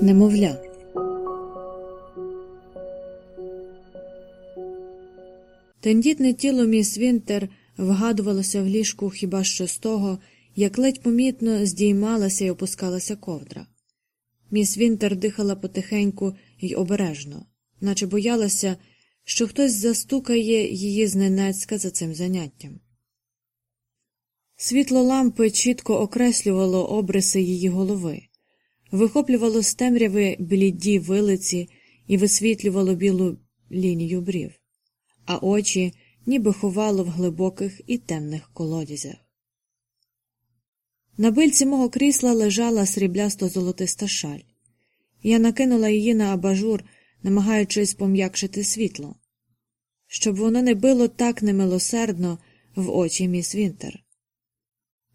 Немовля. Тендітне тіло міс Вінтер вгадувалося в ліжку хіба що з того, як ледь помітно здіймалася і опускалася ковдра. Міс Вінтер дихала потихеньку й обережно, наче боялася, що хтось застукає її зненацька за цим заняттям. Світло лампи чітко окреслювало обриси її голови, вихоплювало з темряви бліді вилиці і висвітлювало білу лінію брів, а очі ніби ховало в глибоких і темних колодязях. На бильці мого крісла лежала сріблясто золотиста шаль. Я накинула її на абажур, намагаючись пом'якшити світло, щоб воно не било так немилосердно в очі міс Вінтер.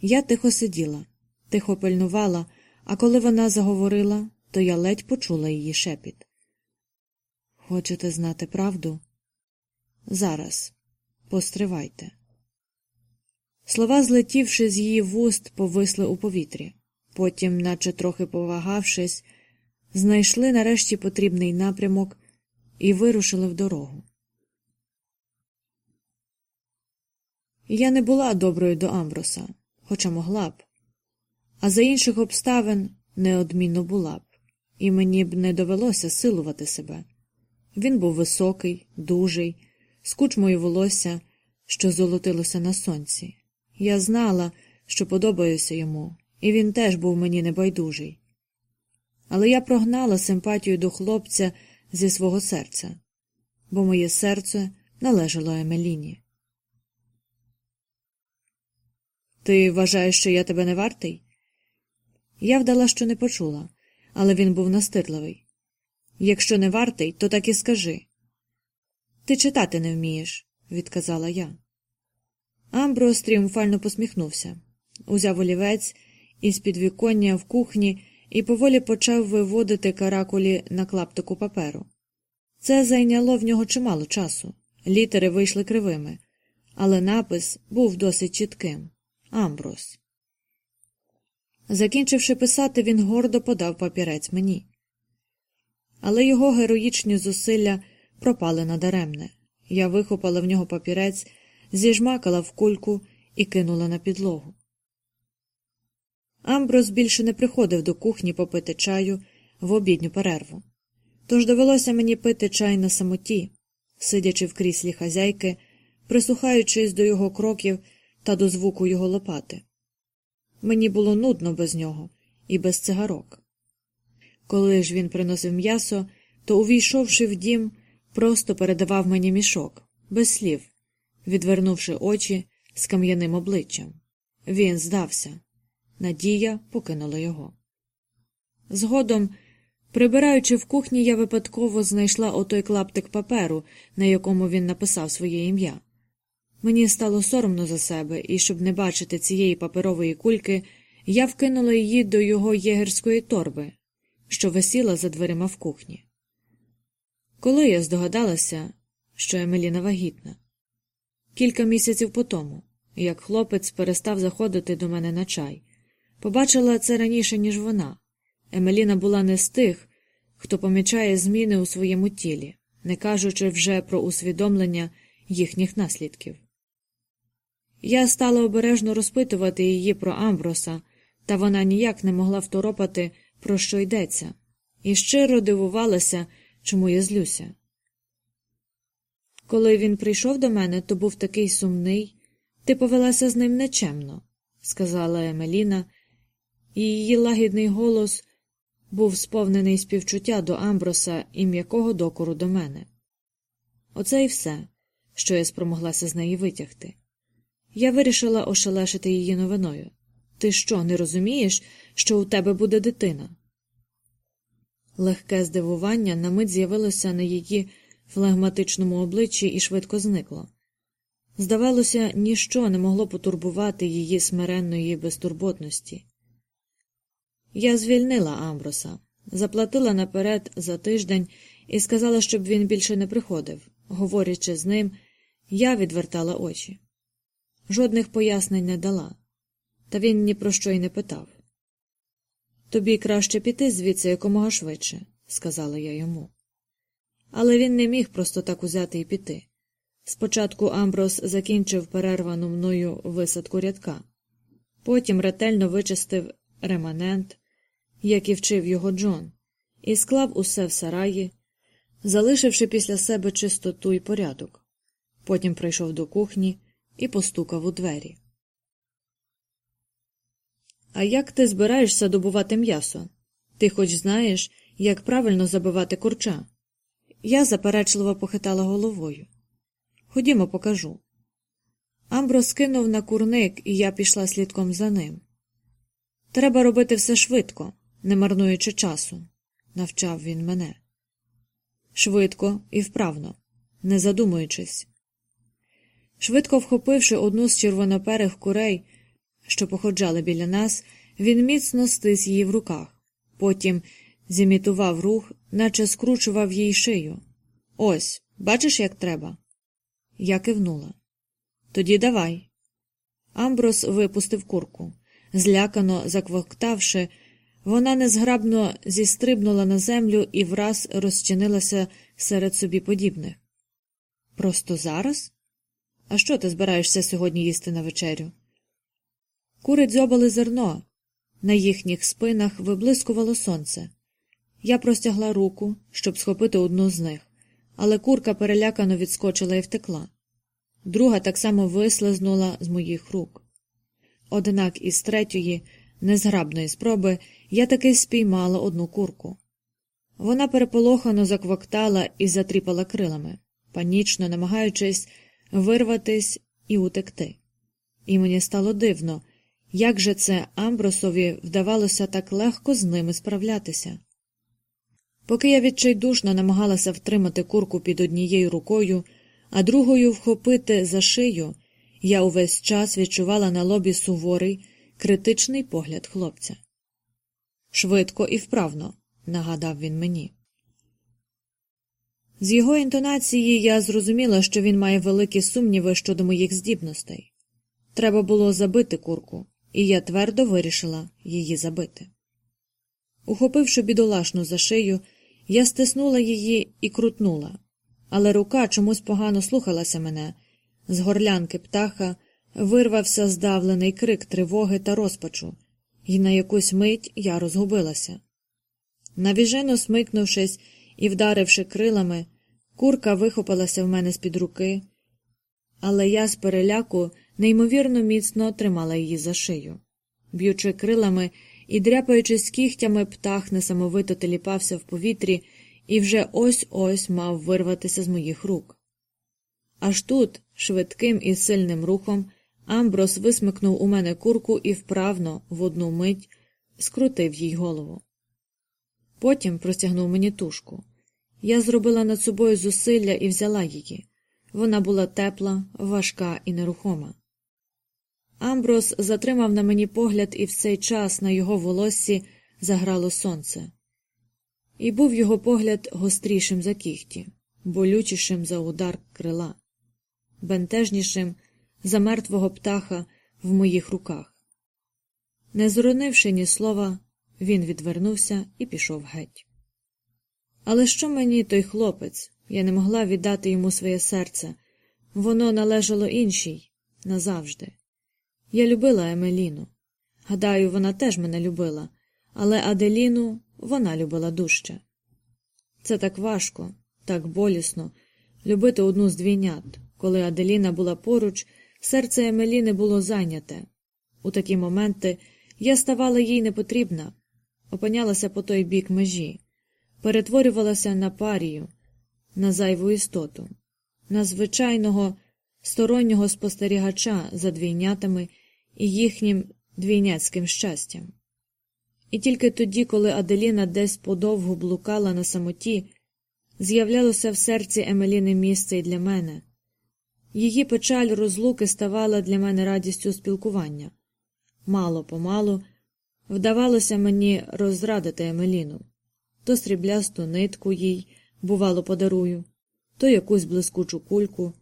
Я тихо сиділа, тихо пильнувала, а коли вона заговорила, то я ледь почула її шепіт. Хочете знати правду? Зараз постривайте. Слова, злетівши з її вуст, повисли у повітрі, потім, наче трохи повагавшись, знайшли нарешті потрібний напрямок і вирушили в дорогу. Я не була доброю до Амброса, хоча могла б, а за інших обставин неодмінно була б, і мені б не довелося силувати себе. Він був високий, дужий, з кучмою волосся, що золотилося на сонці. Я знала, що подобаюся йому, і він теж був мені небайдужий. Але я прогнала симпатію до хлопця зі свого серця, бо моє серце належало Емеліні. Ти вважаєш, що я тебе не вартий? Я вдала, що не почула, але він був настирливий. Якщо не вартий, то так і скажи. Ти читати не вмієш, відказала я. Амброс тріумфально посміхнувся, узяв олівець із підвіконня в кухні і поволі почав виводити каракулі на клаптику паперу. Це зайняло в нього чимало часу. Літери вийшли кривими, але напис був досить чітким Амброс. Закінчивши писати, він гордо подав папірець мені. Але його героїчні зусилля пропали надаремне. Я вихопала в нього папірець, зіжмакала в кульку і кинула на підлогу. Амброс більше не приходив до кухні попити чаю в обідню перерву. Тож довелося мені пити чай на самоті, сидячи в кріслі хазяйки, прислухаючись до його кроків та до звуку його лопати. Мені було нудно без нього і без цигарок. Коли ж він приносив м'ясо, то, увійшовши в дім, просто передавав мені мішок, без слів, відвернувши очі з кам'яним обличчям. Він здався. Надія покинула його. Згодом, прибираючи в кухні, я випадково знайшла отой клаптик паперу, на якому він написав своє ім'я. Мені стало соромно за себе, і, щоб не бачити цієї паперової кульки, я вкинула її до його єгерської торби, що висіла за дверима в кухні. Коли я здогадалася, що Емеліна вагітна, кілька місяців по тому, як хлопець перестав заходити до мене на чай, побачила це раніше, ніж вона. Емеліна була не з тих, хто помічає зміни у своєму тілі, не кажучи вже про усвідомлення їхніх наслідків. Я стала обережно розпитувати її про Амброса, та вона ніяк не могла второпати, про що йдеться, і щиро дивувалася, чому я злюся. Коли він прийшов до мене, то був такий сумний, ти повелася з ним нечемно, сказала Емеліна, і її лагідний голос був сповнений співчуття до Амброса і м'якого докору до мене. Оце і все, що я спромоглася з неї витягти. Я вирішила ошелешити її новиною. Ти що, не розумієш, що у тебе буде дитина? Легке здивування на мить з'явилося на її флегматичному обличчі і швидко зникло. Здавалося, ніщо не могло потурбувати її смиренної безтурботності. Я звільнила Амброса, заплатила наперед за тиждень і сказала, щоб він більше не приходив, говорячи з ним, Я відвертала очі. Жодних пояснень не дала, та він ні про що й не питав. Тобі краще піти звідси якомога швидше, сказала я йому. Але він не міг просто так узяти і піти. Спочатку Амброс закінчив перервану мною висадку рядка, потім ретельно вичистив реманент, як і вчив його Джон, і склав усе в сараї, залишивши після себе чистоту і порядок. Потім прийшов до кухні і постукав у двері. А як ти збираєшся добувати м'ясо? Ти хоч знаєш, як правильно забивати курча? Я заперечливо похитала головою. Ходімо, покажу. Амбро скинув на курник, і я пішла слідком за ним. Треба робити все швидко, не марнуючи часу, навчав він мене. Швидко і вправно, не задумуючись. Швидко вхопивши одну з червоноперих курей, що походжали біля нас, він міцно стис її в руках, потім зімітував рух, наче скручував їй шию. Ось, бачиш, як треба? Я кивнула. Тоді давай. Амброс випустив курку. Злякано заквоктавши, вона незграбно зістрибнула на землю і враз розчинилася серед собі подібних. Просто зараз? А що ти збираєшся сьогодні їсти на вечерю? Кури дзьобали зерно, на їхніх спинах виблискувало сонце. Я простягла руку, щоб схопити одну з них, але курка перелякано відскочила і втекла. Друга так само вислизнула з моїх рук. Однак із третьої, незграбної спроби, я таки спіймала одну курку. Вона переполохано заквоктала і затріпала крилами, панічно намагаючись вирватись і утекти. І мені стало дивно, як же це Амбросові вдавалося так легко з ними справлятися. Поки я відчайдушно намагалася втримати курку під однією рукою, а другою вхопити за шию, я увесь час відчувала на лобі суворий, критичний погляд хлопця. Швидко і вправно, нагадав він мені. З його інтонації я зрозуміла, що він має великі сумніви щодо моїх здібностей. Треба було забити курку, і я твердо вирішила її забити. Ухопивши бідолашну за шию, я стиснула її і крутнула, але рука чомусь погано слухалася мене. З горлянки птаха вирвався здавлений крик тривоги та розпачу, і на якусь мить я розгубилася. Навіжено смикнувшись і вдаривши крилами, курка вихопилася в мене з під руки, але я з переляку неймовірно міцно тримала її за шию. Б'ючи крилами і дряпаючись кігтями, птах несамовито теліпався в повітрі і вже ось ось мав вирватися з моїх рук. Аж тут, швидким і сильним рухом, Амброс висмикнув у мене курку і вправно, в одну мить, скрутив їй голову. Потім простягнув мені тушку. Я зробила над собою зусилля і взяла її. Вона була тепла, важка і нерухома. Амброс затримав на мені погляд, і в цей час на його волоссі заграло сонце. І був його погляд гострішим за кіхті, болючішим за удар крила, бентежнішим за мертвого птаха в моїх руках. Не зронивши ні слова, він відвернувся і пішов геть. Але що мені той хлопець? Я не могла віддати йому своє серце, воно належало іншій назавжди. Я любила Емеліну. Гадаю, вона теж мене любила, але Аделіну вона любила дужче. Це так важко, так болісно любити одну з двійнят. Коли Аделіна була поруч, серце Емеліни було зайняте. У такі моменти я ставала їй непотрібна, опинялася по той бік межі, перетворювалася на парію, на зайву істоту, на звичайного стороннього спостерігача за двійнятами і їхнім двійняцьким щастям. І тільки тоді, коли Аделіна десь подовгу блукала на самоті, з'являлося в серці Емеліни місце і для мене. Її печаль розлуки ставала для мене радістю спілкування. Мало помалу вдавалося мені розрадити Емеліну то сріблясту нитку їй, бувало, подарую, то якусь блискучу кульку.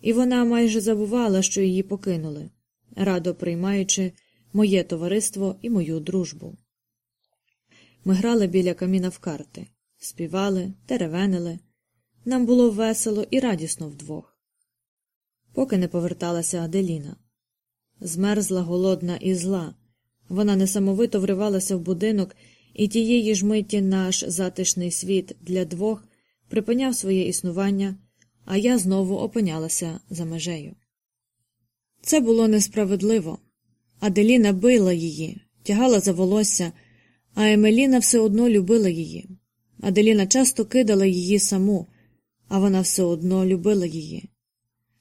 і вона майже забувала, що її покинули, радо приймаючи моє товариство і мою дружбу. Ми грали біля каміна в карти, співали, теревенили. Нам було весело і радісно вдвох. Поки не поверталася Аделіна. Змерзла, голодна і зла. Вона несамовито вривалася в будинок, і тієї ж миті наш затишний світ для двох припиняв своє існування, а я знову опинялася за межею. Це було несправедливо. Аделіна била її, тягала за волосся, а Емеліна все одно любила її. Аделіна часто кидала її саму, а вона все одно любила її.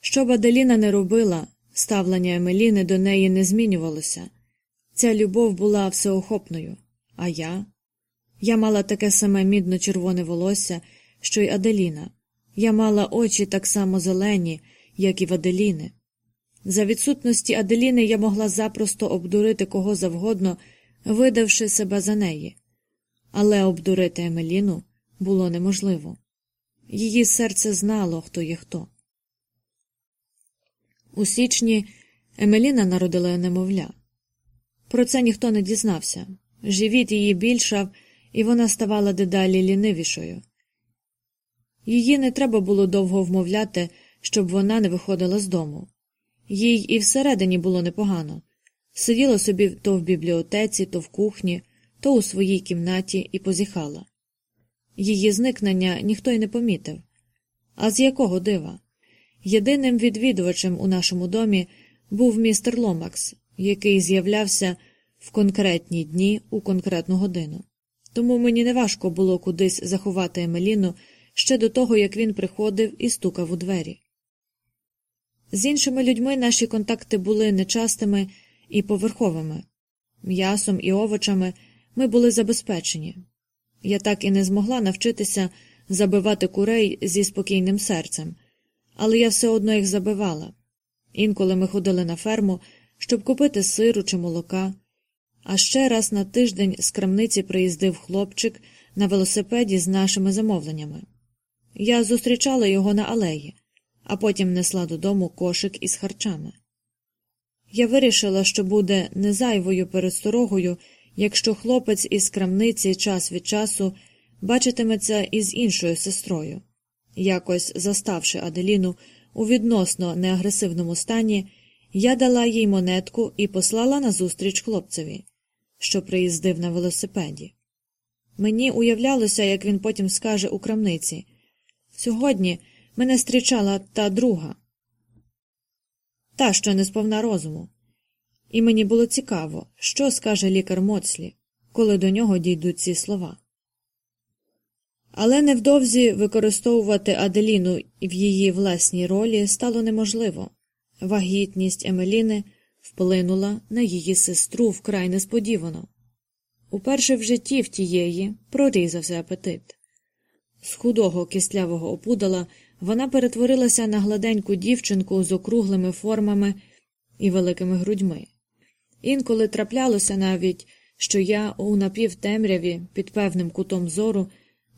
Що б Аделіна не робила, ставлення Емеліни до неї не змінювалося. Ця любов була всеохопною, а я. Я мала таке саме мідно червоне волосся, що й Аделіна. Я мала очі так само зелені, як і в Аделіни. За відсутності Аделіни я могла запросто обдурити кого завгодно, видавши себе за неї, але обдурити Емеліну було неможливо. Її серце знало, хто є хто. У січні Емеліна народила немовля. Про це ніхто не дізнався. Живіт її більшав, і вона ставала дедалі лінивішою. Її не треба було довго вмовляти, щоб вона не виходила з дому. Їй і всередині було непогано сиділа собі то в бібліотеці, то в кухні, то у своїй кімнаті і позіхала. Її зникнення ніхто й не помітив. А з якого дива? Єдиним відвідувачем у нашому домі був містер Ломакс, який з'являвся в конкретні дні у конкретну годину. Тому мені неважко було кудись заховати Емеліну ще до того, як він приходив і стукав у двері. З іншими людьми наші контакти були нечастими і поверховими. М'ясом і овочами ми були забезпечені. Я так і не змогла навчитися забивати курей зі спокійним серцем, але я все одно їх забивала. Інколи ми ходили на ферму, щоб купити сиру чи молока, а ще раз на тиждень з крамниці приїздив хлопчик на велосипеді з нашими замовленнями. Я зустрічала його на алеї, а потім несла додому кошик із харчами. Я вирішила, що буде незайвою пересторогою, якщо хлопець із крамниці час від часу бачитиметься із іншою сестрою. Якось заставши Аделіну у відносно неагресивному стані, я дала їй монетку і послала назустріч хлопцеві, що приїздив на велосипеді. Мені уявлялося, як він потім скаже у крамниці Сьогодні мене зустрічала та друга, та, що не сповна розуму. І мені було цікаво, що скаже лікар Моцлі, коли до нього дійдуть ці слова. Але невдовзі використовувати Аделіну в її власній ролі стало неможливо. Вагітність Емеліни вплинула на її сестру вкрай несподівано. Уперше в житті в тієї прорізався апетит. З худого кислявого опудала вона перетворилася на гладеньку дівчинку з округлими формами і великими грудьми. Інколи траплялося навіть, що я у напівтемряві під певним кутом зору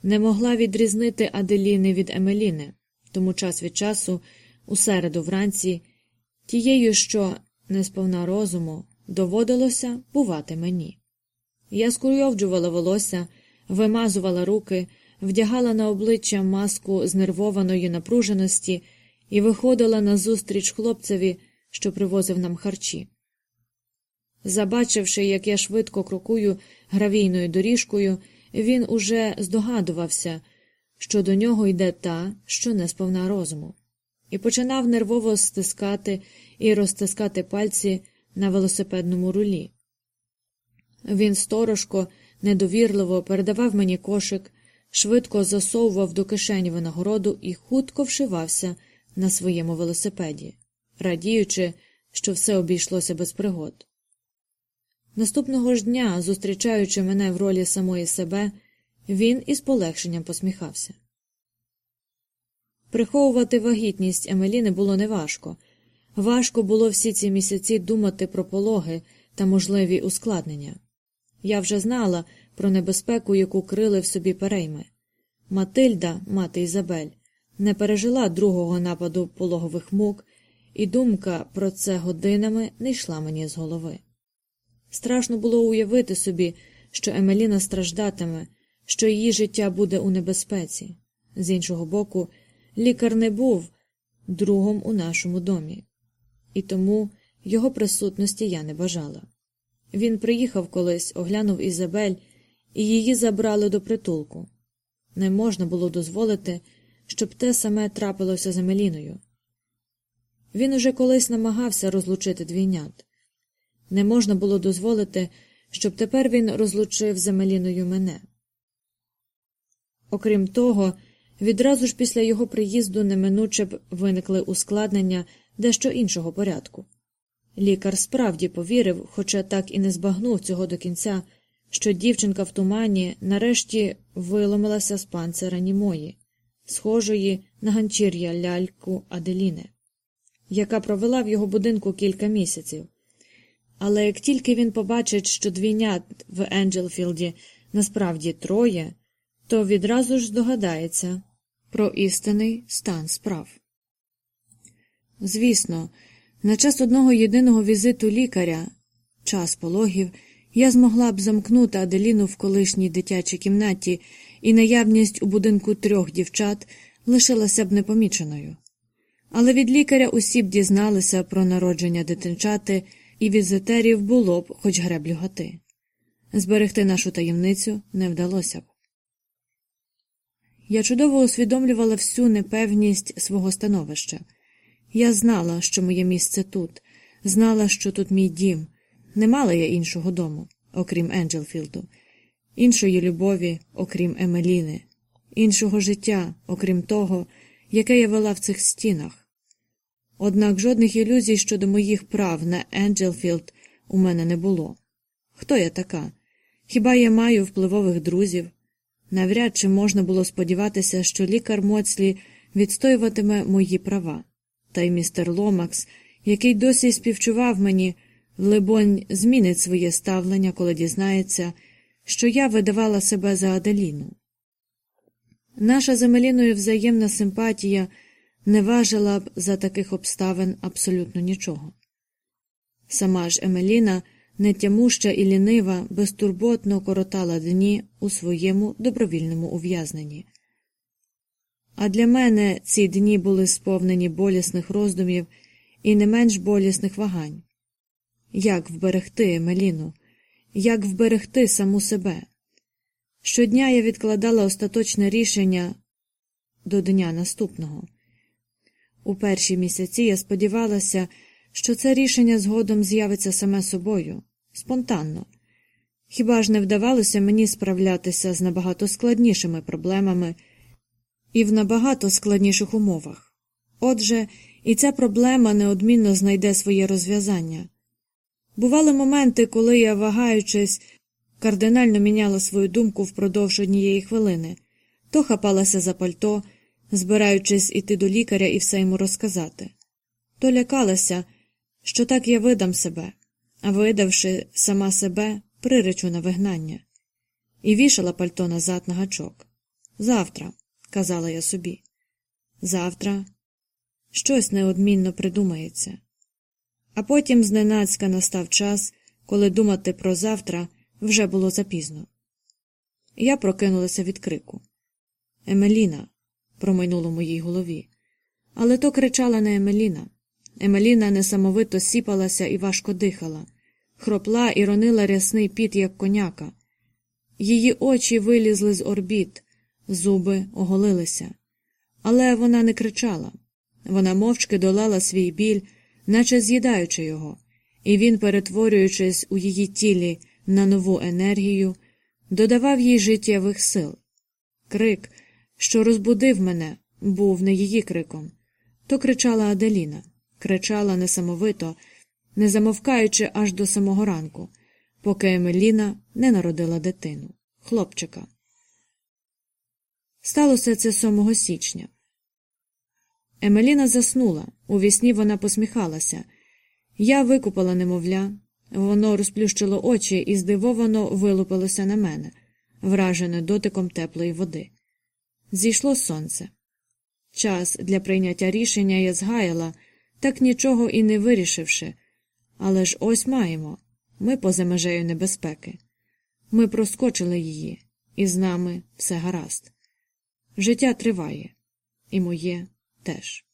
не могла відрізнити Аделіни від Емеліни, тому час від часу, у середу вранці, тією, що не сповна розуму, доводилося бувати мені. Я скуйовджувала волосся, вимазувала руки, вдягала на обличчя маску знервованої напруженості і виходила назустріч хлопцеві, що привозив нам харчі. Забачивши, як я швидко крокую гравійною доріжкою, він уже здогадувався, що до нього йде та, що не сповна розуму, і починав нервово стискати і розтискати пальці на велосипедному рулі. Він сторожко, недовірливо передавав мені кошик, швидко засовував до кишені винагороду і хутко вшивався на своєму велосипеді, радіючи, що все обійшлося без пригод. Наступного ж дня, зустрічаючи мене в ролі самої себе, він із полегшенням посміхався. Приховувати вагітність Емеліни було неважко. Важко було всі ці місяці думати про пологи та можливі ускладнення. Я вже знала про небезпеку, яку крили в собі перейми. Матильда, мати Ізабель, не пережила другого нападу пологових мук, і думка про це годинами не йшла мені з голови. Страшно було уявити собі, що Емеліна страждатиме, що її життя буде у небезпеці. З іншого боку, лікар не був другом у нашому домі, і тому його присутності я не бажала. Він приїхав колись, оглянув Ізабель, і її забрали до притулку. Не можна було дозволити, щоб те саме трапилося з Емеліною. Він уже колись намагався розлучити двійнят. Не можна було дозволити, щоб тепер він розлучив з Емеліною мене. Окрім того, відразу ж після його приїзду неминуче б виникли ускладнення дещо іншого порядку. Лікар справді повірив, хоча так і не збагнув цього до кінця, що дівчинка в тумані нарешті виломилася з панцира німої, схожої на ганчір'я ляльку Аделіне, яка провела в його будинку кілька місяців. Але як тільки він побачить, що двійнят в Енджелфілді насправді троє, то відразу ж здогадається про істинний стан справ. Звісно, на час одного єдиного візиту лікаря, час пологів, я змогла б замкнути Аделіну в колишній дитячій кімнаті, і наявність у будинку трьох дівчат лишилася б непоміченою. Але від лікаря усі б дізналися про народження дитинчати, і візитерів було б хоч греблю гати. Зберегти нашу таємницю не вдалося б. Я чудово усвідомлювала всю непевність свого становища. Я знала, що моє місце тут, знала, що тут мій дім. Не мала я іншого дому, окрім Енджелфілду, іншої любові, окрім Емеліни, іншого життя, окрім того, яке я вела в цих стінах. Однак жодних ілюзій щодо моїх прав на Енджелфілд у мене не було. Хто я така? Хіба я маю впливових друзів? Навряд чи можна було сподіватися, що лікар Моцлі відстоюватиме мої права, та й містер Ломакс, який досі співчував мені, либонь, змінить своє ставлення, коли дізнається, що я видавала себе за Аделіну. Наша з Емеліною взаємна симпатія не важила б за таких обставин абсолютно нічого. Сама ж Емеліна нетямуща і лінива, безтурботно коротала дні у своєму добровільному ув'язненні. А для мене ці дні були сповнені болісних роздумів і не менш болісних вагань як вберегти Емеліну, як вберегти саму себе. Щодня я відкладала остаточне рішення до дня наступного. У перші місяці я сподівалася, що це рішення згодом з'явиться саме собою, спонтанно. Хіба ж не вдавалося мені справлятися з набагато складнішими проблемами і в набагато складніших умовах? Отже, і ця проблема неодмінно знайде своє розв'язання. Бували моменти, коли я, вагаючись, кардинально міняла свою думку впродовж однієї хвилини, то хапалася за пальто, збираючись іти до лікаря і все йому розказати, то лякалася, що так я видам себе, а видавши сама себе, приречу на вигнання, і вішала пальто назад на гачок. Завтра, казала я собі, завтра щось неодмінно придумається. А потім зненацька настав час, коли думати про завтра вже було запізно. Я прокинулася від крику. Емеліна, промайнуло в моїй голові. Але то кричала не Емеліна. Емеліна несамовито сіпалася і важко дихала, хропла і ронила рясний піт, як коняка. Її очі вилізли з орбіт, зуби оголилися. Але вона не кричала. Вона мовчки долала свій біль наче з'їдаючи його, і він, перетворюючись у її тілі на нову енергію, додавав їй життєвих сил. Крик, що розбудив мене, був не її криком. То кричала Аделіна, кричала несамовито, не замовкаючи аж до самого ранку, поки Емеліна не народила дитину, хлопчика. Сталося це 7 січня. Емеліна заснула, у вісні вона посміхалася. Я викупала немовля, воно розплющило очі і здивовано вилупилося на мене, вражене дотиком теплої води. Зійшло сонце. Час для прийняття рішення я згаяла, так нічого і не вирішивши. Але ж ось маємо ми поза межею небезпеки. Ми проскочили її, і з нами все гаразд. Життя триває, і моє теж.